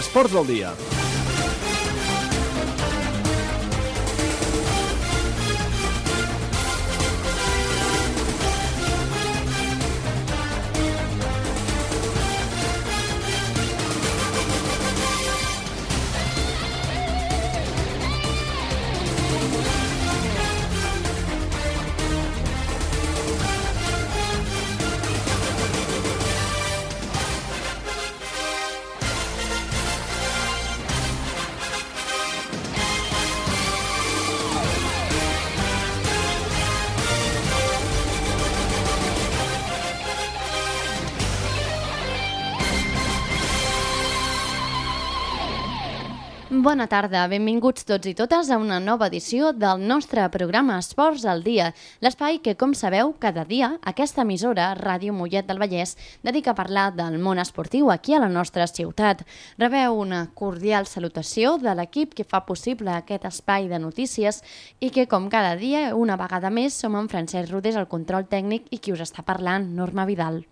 Esports del dia. Bona tarda, benvinguts tots i totes a una nova edició del nostre programa Esports al Dia, l'espai que, com sabeu, cada dia aquesta emissora, Ràdio Mollet del Vallès, dedica a parlar del món esportiu aquí a la nostra ciutat. Rebeu una cordial salutació de l'equip que fa possible aquest espai de notícies i que, com cada dia, una vegada més, som en Francesc Rodés, el control tècnic, i qui us està parlant, Norma Vidal.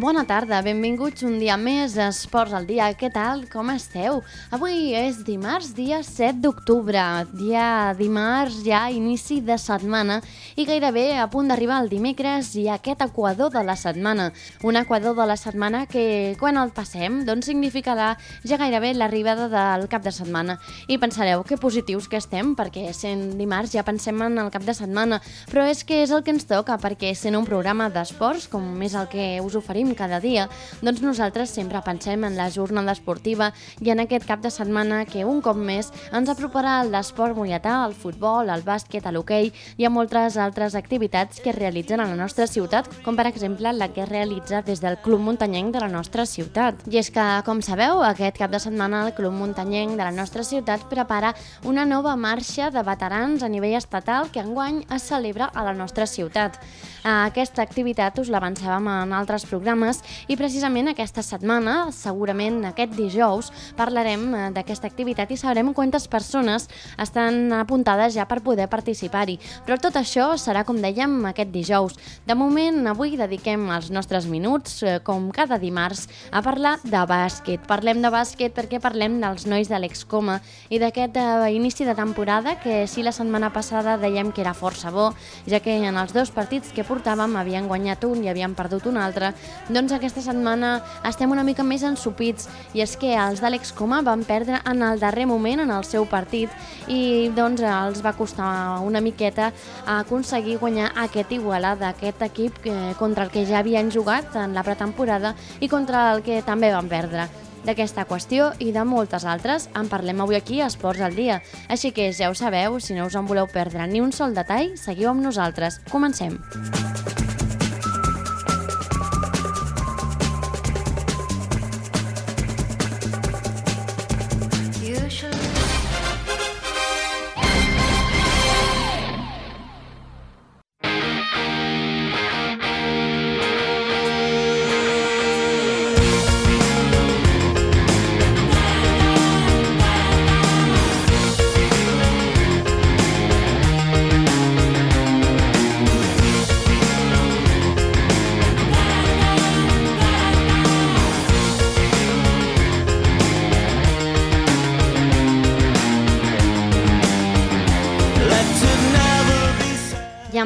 Bona tarda, benvinguts un dia més a Esports al Dia. Què tal? Com esteu? Avui és dimarts, dia 7 d'octubre, dia dimarts, ja inici de setmana i gairebé a punt d'arribar el dimecres i aquest equador de la setmana. Un equador de la setmana que quan el passem doncs significarà ja gairebé l'arribada del cap de setmana. I pensareu que positius que estem perquè sent dimarts ja pensem en el cap de setmana, però és que és el que ens toca perquè sent un programa d'esports com és el que us oferim cada dia, doncs nosaltres sempre pensem en la jornada esportiva i en aquest cap de setmana que un cop més ens aproparà l'esport molletà, el futbol, el bàsquet, l'hoquei i a moltes altres activitats que es realitzen a la nostra ciutat, com per exemple la que es realitza des del Club Muntanyenc de la nostra ciutat. I és que, com sabeu, aquest cap de setmana el Club Muntanyenc de la nostra ciutat prepara una nova marxa de veterans a nivell estatal que enguany es celebra a la nostra ciutat. Aquesta activitat us l'avançàvem en altres programes i precisament aquesta setmana, segurament aquest dijous, parlarem eh, d'aquesta activitat i sabrem quantes persones estan apuntades ja per poder participar-hi. Però tot això serà, com dèiem, aquest dijous. De moment, avui dediquem els nostres minuts, eh, com cada dimarts, a parlar de bàsquet. Parlem de bàsquet perquè parlem dels nois de l'Excoma i d'aquest eh, inici de temporada que sí la setmana passada dèiem que era força bo, ja que en els dos partits que portàvem havien guanyat un i havien perdut un altre, doncs aquesta setmana estem una mica més ensupits i és que els d'Àlex Coma van perdre en el darrer moment en el seu partit i doncs els va costar una miqueta aconseguir guanyar aquest Igualada, aquest equip que, contra el que ja havien jugat en la pretemporada i contra el que també van perdre. D'aquesta qüestió i de moltes altres en parlem avui aquí a Esports al Dia. Així que ja ho sabeu, si no us en voleu perdre ni un sol detall, seguiu amb nosaltres. Comencem.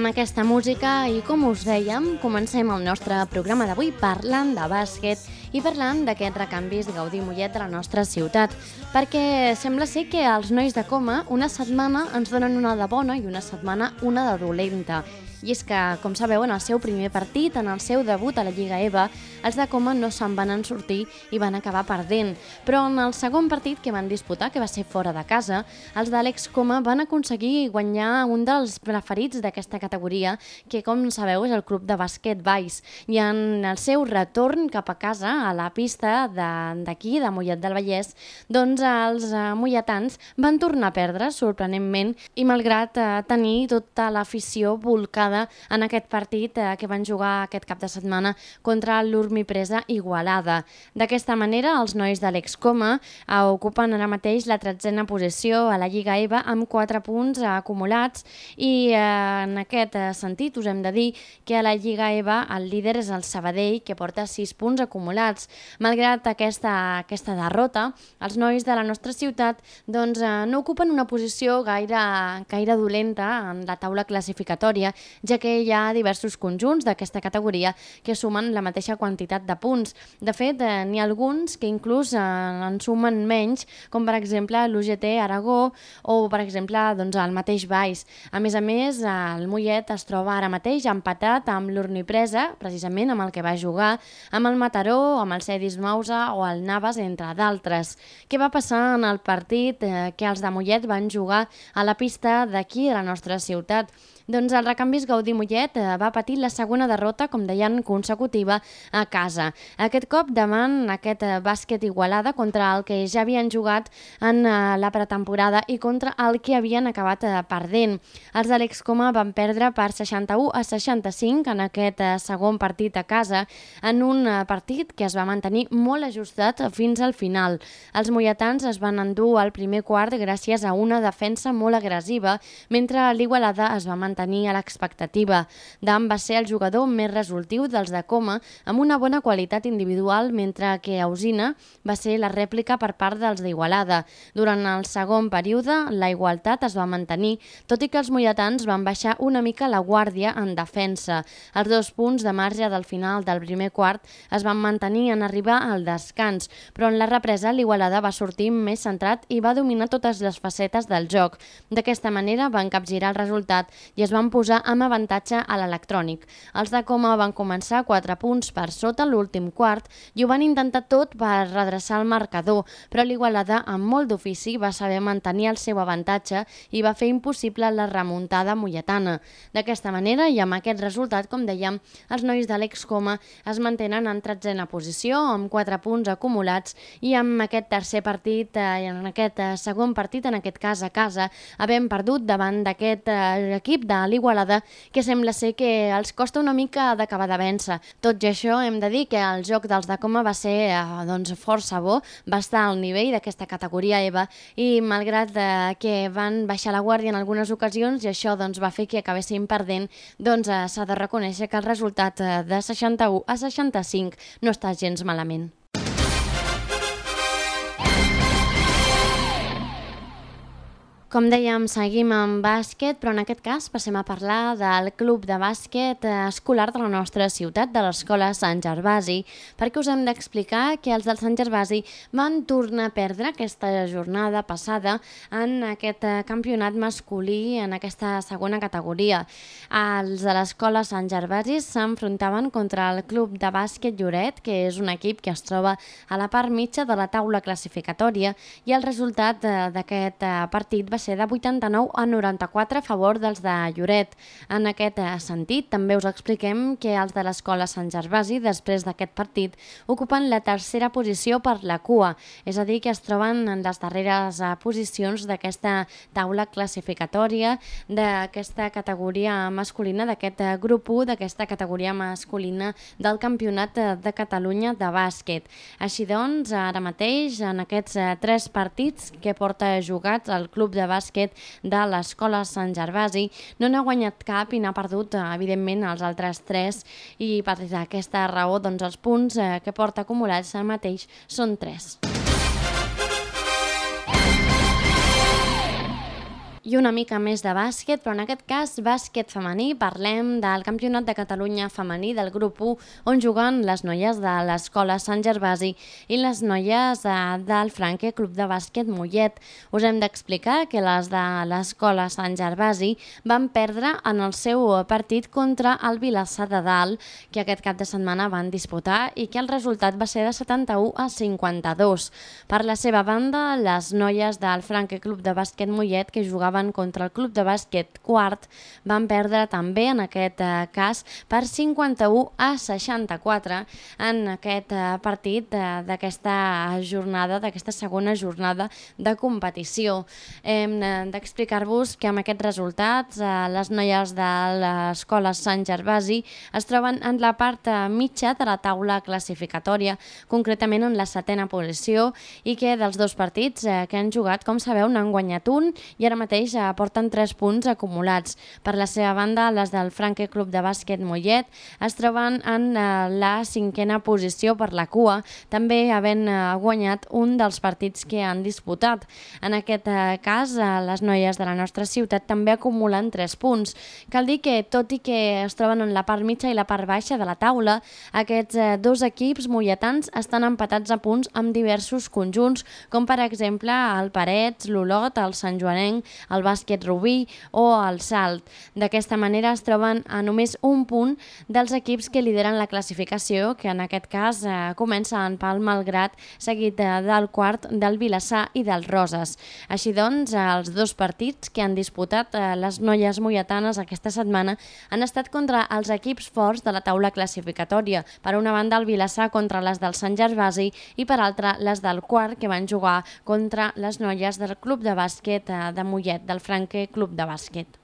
Amb aquesta música i com us dèiem, comencem el nostre programa d'avui parlant de bàsquet i parlant d'aquests recanvis Gaudí Mollet de la nostra ciutat, perquè sembla ser que els nois de coma una setmana ens donen una de bona i una setmana una de dolenta. I és que, com sabeu, en el seu primer partit, en el seu debut a la Lliga EVA, els de Coma no se'n van sortir i van acabar perdent. Però en el segon partit que van disputar, que va ser fora de casa, els d'Àlex Coma van aconseguir guanyar un dels preferits d'aquesta categoria, que, com sabeu, és el club de bàsquet Valls. I en el seu retorn cap a casa, a la pista d'aquí, de, de Mollet del Vallès, doncs els uh, molletans van tornar a perdre, sorprenentment, i malgrat uh, tenir tota l'afició volcada en aquest partit eh, que van jugar aquest cap de setmana contra l'Urmipresa Igualada. D'aquesta manera, els nois de l'Excoma eh, ocupen ara mateix la tretzena posició a la Lliga EVA amb 4 punts eh, acumulats i eh, en aquest eh, sentit us hem de dir que a la Lliga EVA el líder és el Sabadell que porta 6 punts acumulats. Malgrat aquesta, aquesta derrota, els nois de la nostra ciutat doncs, eh, no ocupen una posició gaire, gaire dolenta en la taula classificatòria, ja que hi ha diversos conjunts d'aquesta categoria que sumen la mateixa quantitat de punts. De fet, eh, n'hi ha alguns que inclús eh, en sumen menys, com per exemple l'UGT Aragó o per exemple doncs, el mateix Baix. A més a més, el Mollet es troba ara mateix empatat amb l'Urnipresa, precisament amb el que va jugar, amb el Mataró, amb el Cedis Mausa o el Navas, entre d'altres. Què va passar en el partit eh, que els de Mollet van jugar a la pista d'aquí, a la nostra ciutat? Doncs el recanvis Gaudí Mollet eh, va patir la segona derrota, com deien, consecutiva a casa. Aquest cop davant aquest eh, bàsquet Igualada contra el que ja havien jugat en eh, la pretemporada i contra el que havien acabat perdent. Els de l'Excoma van perdre per 61 a 65 en aquest segon partit a casa, en un partit que es va mantenir molt ajustat fins al final. Els molletans es van endur al primer quart gràcies a una defensa molt agressiva, mentre l'Igualada es va mantenir mantenir a l'expectativa. Dam va ser el jugador més resultiu dels de Coma, amb una bona qualitat individual, mentre que Ausina va ser la rèplica per part dels d'Igualada. Durant el segon període, la igualtat es va mantenir, tot i que els molletans van baixar una mica la guàrdia en defensa. Els dos punts de marge del final del primer quart es van mantenir en arribar al descans, però en la represa l'Igualada va sortir més centrat i va dominar totes les facetes del joc. D'aquesta manera van capgirar el resultat i es van posar amb avantatge a l'electrònic. Els de Coma van començar 4 punts per sota l'últim quart i ho van intentar tot per redreçar el marcador, però l'Igualada, amb molt d'ofici, va saber mantenir el seu avantatge i va fer impossible la remuntada mulletana. D'aquesta manera, i amb aquest resultat, com dèiem, els nois de l'Excoma es mantenen en tretzena posició, amb 4 punts acumulats, i amb aquest tercer partit, eh, en aquest eh, segon partit, en aquest cas a casa, havent perdut davant d'aquest eh, equip de de l'Igualada que sembla ser que els costa una mica d'acabar de vèncer. Tot i això hem de dir que el joc dels de Coma va ser eh, doncs, força bo, va estar al nivell d'aquesta categoria EVA i malgrat eh, que van baixar la guàrdia en algunes ocasions i això doncs, va fer que acabessin perdent, doncs eh, s'ha de reconèixer que el resultat eh, de 61 a 65 no està gens malament. Com dèiem, seguim amb bàsquet, però en aquest cas passem a parlar del club de bàsquet escolar de la nostra ciutat, de l'escola Sant Gervasi, perquè us hem d'explicar que els del Sant Gervasi van tornar a perdre aquesta jornada passada en aquest campionat masculí, en aquesta segona categoria. Els de l'escola Sant Gervasi s'enfrontaven contra el club de bàsquet Lloret, que és un equip que es troba a la part mitja de la taula classificatòria, i el resultat d'aquest partit va de 89 a 94 a favor dels de Lloret. En aquest eh, sentit, també us expliquem que els de l'escola Sant Gervasi, després d'aquest partit, ocupen la tercera posició per la cua, és a dir, que es troben en les darreres eh, posicions d'aquesta taula classificatòria, d'aquesta categoria masculina, d'aquest eh, grup 1, d'aquesta categoria masculina del Campionat de Catalunya de bàsquet. Així doncs, ara mateix, en aquests tres partits que porta jugats el club de bàsquet bàsquet de l'Escola Sant Gervasi. No n'ha guanyat cap i n'ha perdut, eh, evidentment, els altres tres i per aquesta raó doncs, els punts eh, que porta acumulats ara mateix són tres. I una mica més de bàsquet, però en aquest cas bàsquet femení. Parlem del Campionat de Catalunya femení del grup 1, on juguen les noies de l'Escola Sant Gervasi i les noies de, del Franque Club de Bàsquet Mollet. Us hem d'explicar que les de l'Escola Sant Gervasi van perdre en el seu partit contra el Vilassar de Dalt, que aquest cap de setmana van disputar i que el resultat va ser de 71 a 52. Per la seva banda, les noies del Franque Club de Bàsquet Mollet, que jugaven jugaven contra el club de bàsquet quart van perdre també en aquest eh, cas per 51 a 64 en aquest eh, partit d'aquesta jornada, d'aquesta segona jornada de competició. Hem d'explicar-vos que amb aquests resultats les noies de l'escola Sant Gervasi es troben en la part mitja de la taula classificatòria, concretament en la setena posició i que dels dos partits eh, que han jugat, com sabeu, n'han guanyat un i ara mateix eh, porten 3 punts acumulats. Per la seva banda, les del Franque Club de Bàsquet Mollet es troben en eh, la cinquena posició per la cua, també havent eh, guanyat un dels partits que han disputat. En aquest eh, cas, les noies de la nostra ciutat també acumulen 3 punts. Cal dir que, tot i que es troben en la part mitja i la part baixa de la taula, aquests dos equips molletans estan empatats a punts amb diversos conjunts, com per exemple el Parets, l'Olot, el Sant Joanenc, el Bàsquet Rubí o el Salt. D'aquesta manera es troben a només un punt dels equips que lideren la classificació, que en aquest cas eh, comença en Pal Malgrat, seguit eh, del quart del Vilassar i del Roses. Així doncs, eh, els dos partits que han disputat eh, les noies molletanes aquesta setmana han estat contra els equips forts de la taula classificatòria. Per una banda, el Vilassar contra les del Sant Gervasi i per altra, les del quart que van jugar contra les noies del Club de Bàsquet eh, de Mollet, del Franque Club de Bàsquet.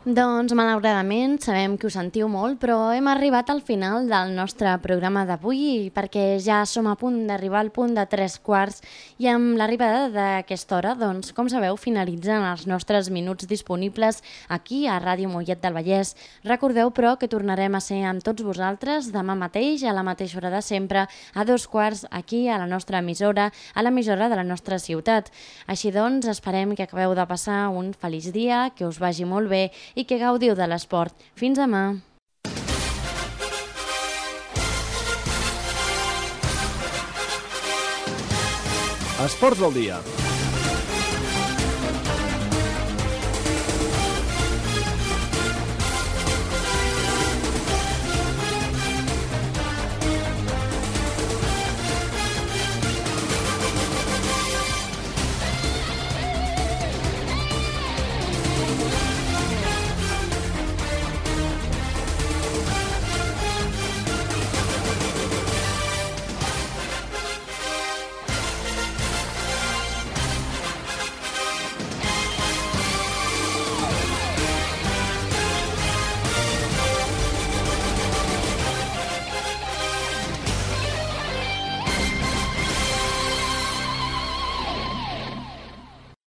Doncs, malauradament, sabem que ho sentiu molt, però hem arribat al final del nostre programa d'avui perquè ja som a punt d'arribar al punt de tres quarts i amb l'arribada d'aquesta hora, doncs, com sabeu, finalitzen els nostres minuts disponibles aquí a Ràdio Mollet del Vallès. Recordeu, però, que tornarem a ser amb tots vosaltres demà mateix, a la mateixa hora de sempre, a dos quarts, aquí a la nostra emissora, a l'emissora de la nostra ciutat. Així doncs, esperem que acabeu de passar un feliç dia, que us vagi molt bé i que gaudiu de l'esport. Fins demà! Esports del dia.